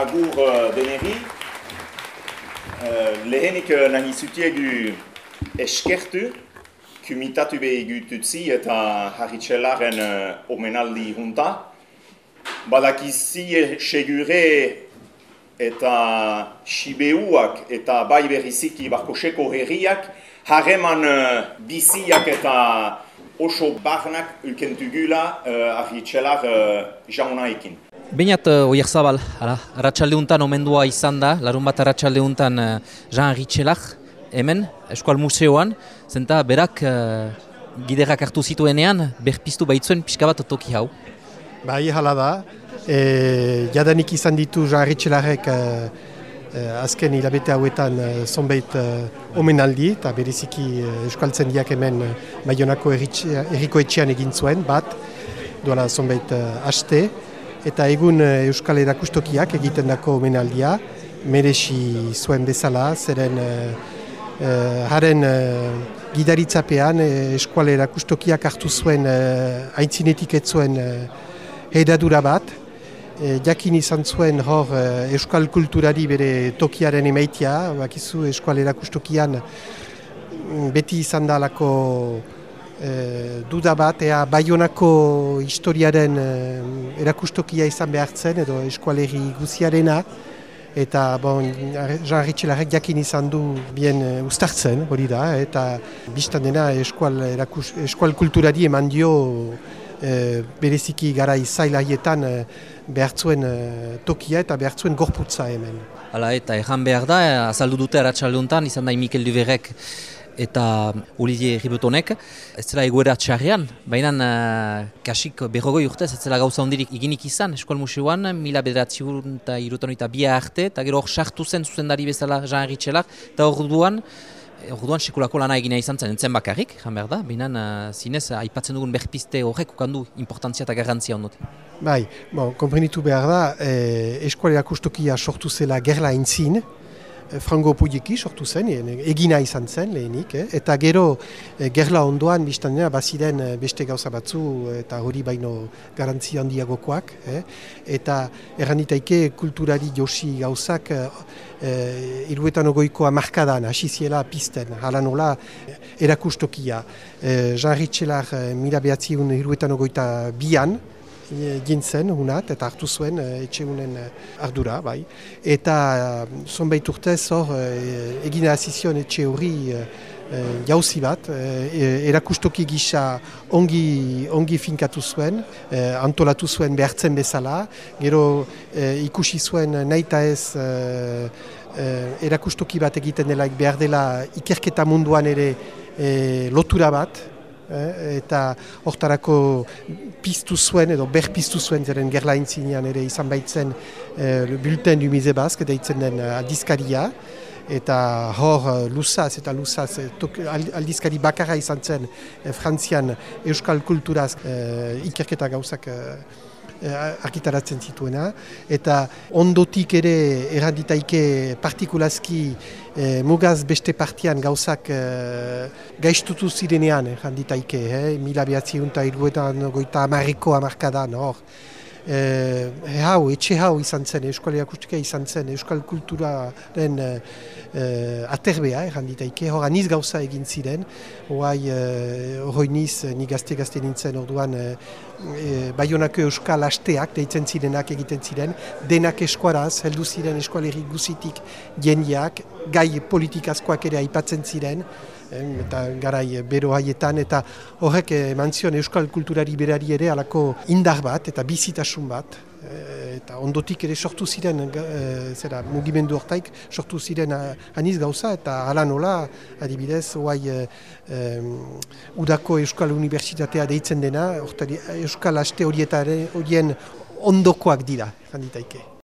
agur uh, deneri. Uh, lehenik uh, nahi zutiegu eskertu, kumitatu behigu tutsi eta harritxelaren uh, omenaldi junta. Badakizi segure eta sibeuak eta bai berriziki barkoseko herriak, hareman uh, biziak eta oso barnak ulkentugula uh, harritxelar uh, jaunaekin. Bainat, uh, oier zabal, ratxaldeuntan omendua izan da, larun bat ratxaldeuntan uh, Jean Ritxelak, hemen, Eskual Museoan, zenta berak uh, giderak hartu zituenean, berpiztu baitzuen pixka bat toki hau. Bai, hala da. E, jadanik izan ditu Jean Ritxelarek uh, uh, azken hilabete hauetan uh, zonbait uh, omenaldi, eta bereziki uh, eskualtzen diak hemen uh, Bayonako erriko etxean egin zuen, bat, duela zonbait uh, haste eta egun eh, Euskal Erakustokiak egiten dako omenaldia, merezi zuen bezala, zeren uh, haren uh, gidaritzapean uh, Euskal Erakustokiak hartu zuen uh, aintzinetik ez zuen uh, bat, jakin izan zuen hor Euskal Kulturari bere tokiaren emaitia, bakizu Euskal Erakustokian mm, beti izan dalako e, duda bat, ea Bayonako historiaren e, erakustokia izan behartzen, edo eskualeri guziarena, eta bon, Jean Ritxelarek jakin izan du bien e, ustartzen, hori da, eta biztan dena eskual, erakus, eskual kulturari eman dio e, bereziki gara izailaietan e, behartzuen e, tokia eta behartzuen gorputza hemen. Hala eta erran behar da, azaldu dute eratxaldeuntan, izan da Mikel Duverek eta Olivier Ribotonek, ez zela egoera txarrean, baina uh, kasik berrogoi urtez, ez zela gauza hondirik iginik izan, Eskual Museoan, mila bederatziun eta irutan eta bia arte, eta gero hor sartu zen zuzendari bezala Jean Ritxelak, eta hor duan, Orduan sekulako lana egina izan zen, entzen bakarrik, jan behar da, baina uh, zinez, aipatzen dugun berpiste horrek ukandu importantzia eta garantzia ondot. Bai, bon, komprenitu behar da, eh, eskualera kustokia sortu zela gerla intzin, frango puieki sortu zen, egina izan zen lehenik, eh? eta gero eh, gerla ondoan biztan dena baziren eh, beste gauza batzu eta hori baino garantzi handiagokoak, eh? eta erranitaike kulturari josi gauzak eh, eh, iruetan ogoikoa markadan, hasiziela pisten, hala nola erakustokia. Eh, Jean Ritxelar eh, mila behatziun iruetan ogoita bian, gintzen unat eta hartu zuen eh, etxe unen eh, ardura, bai. Eta eh, zonbait urtez hor egin azizion etxe hori jauzi bat, erakustoki gisa ongi, ongi finkatu zuen, antolatu zuen behartzen bezala, gero ikusi zuen nahi ez erakustoki bat egiten dela behar dela ikerketa munduan ere lotura bat, eta hortarako piztu zuen edo berpiztu zuen zeren gerla intzinean ere izan baitzen eh, bulten du mize bazk deitzen den eh, aldizkaria. Eta hor eh, lusaz eta lusaz eh, aldizkari bakarra izan zen eh, frantzian euskal kulturaz eh, ikerketa gauzak Eh, arkitaratzen zituena, eta ondotik ere erranditaike partikulazki eh, mugaz beste partian gauzak eh, gaiztutu zirenean erranditaike, eh, mila behatzi unta irguetan goita amarriko amarkadan, hor. Eh, hau, etxe hau izan zen, Euskal Erakustika izan zen, Euskal Kulturaren eh, aterbea, erranditaike, hor aniz gauza egin ziren, hoai, eh, hori niz, ni gazte-gazte nintzen orduan, eh, Bayonako Euskal Asteak, deitzen zirenak egiten ziren, denak eskuaraz, heldu ziren eskualerrik guzitik jendiak, gai politikazkoak ere aipatzen ziren, eta garai bero haietan, eta horrek eman zion euskal kulturari berari ere alako indar bat eta bizitasun bat. E, eta ondotik ere sortu ziren, e, zera, mugimendu hortaik, sortu ziren aniz gauza, eta ala nola, adibidez, oai, e, udako Euskal Unibertsitatea deitzen dena, euskal aste horietaren horien ondokoak dira, janditaike.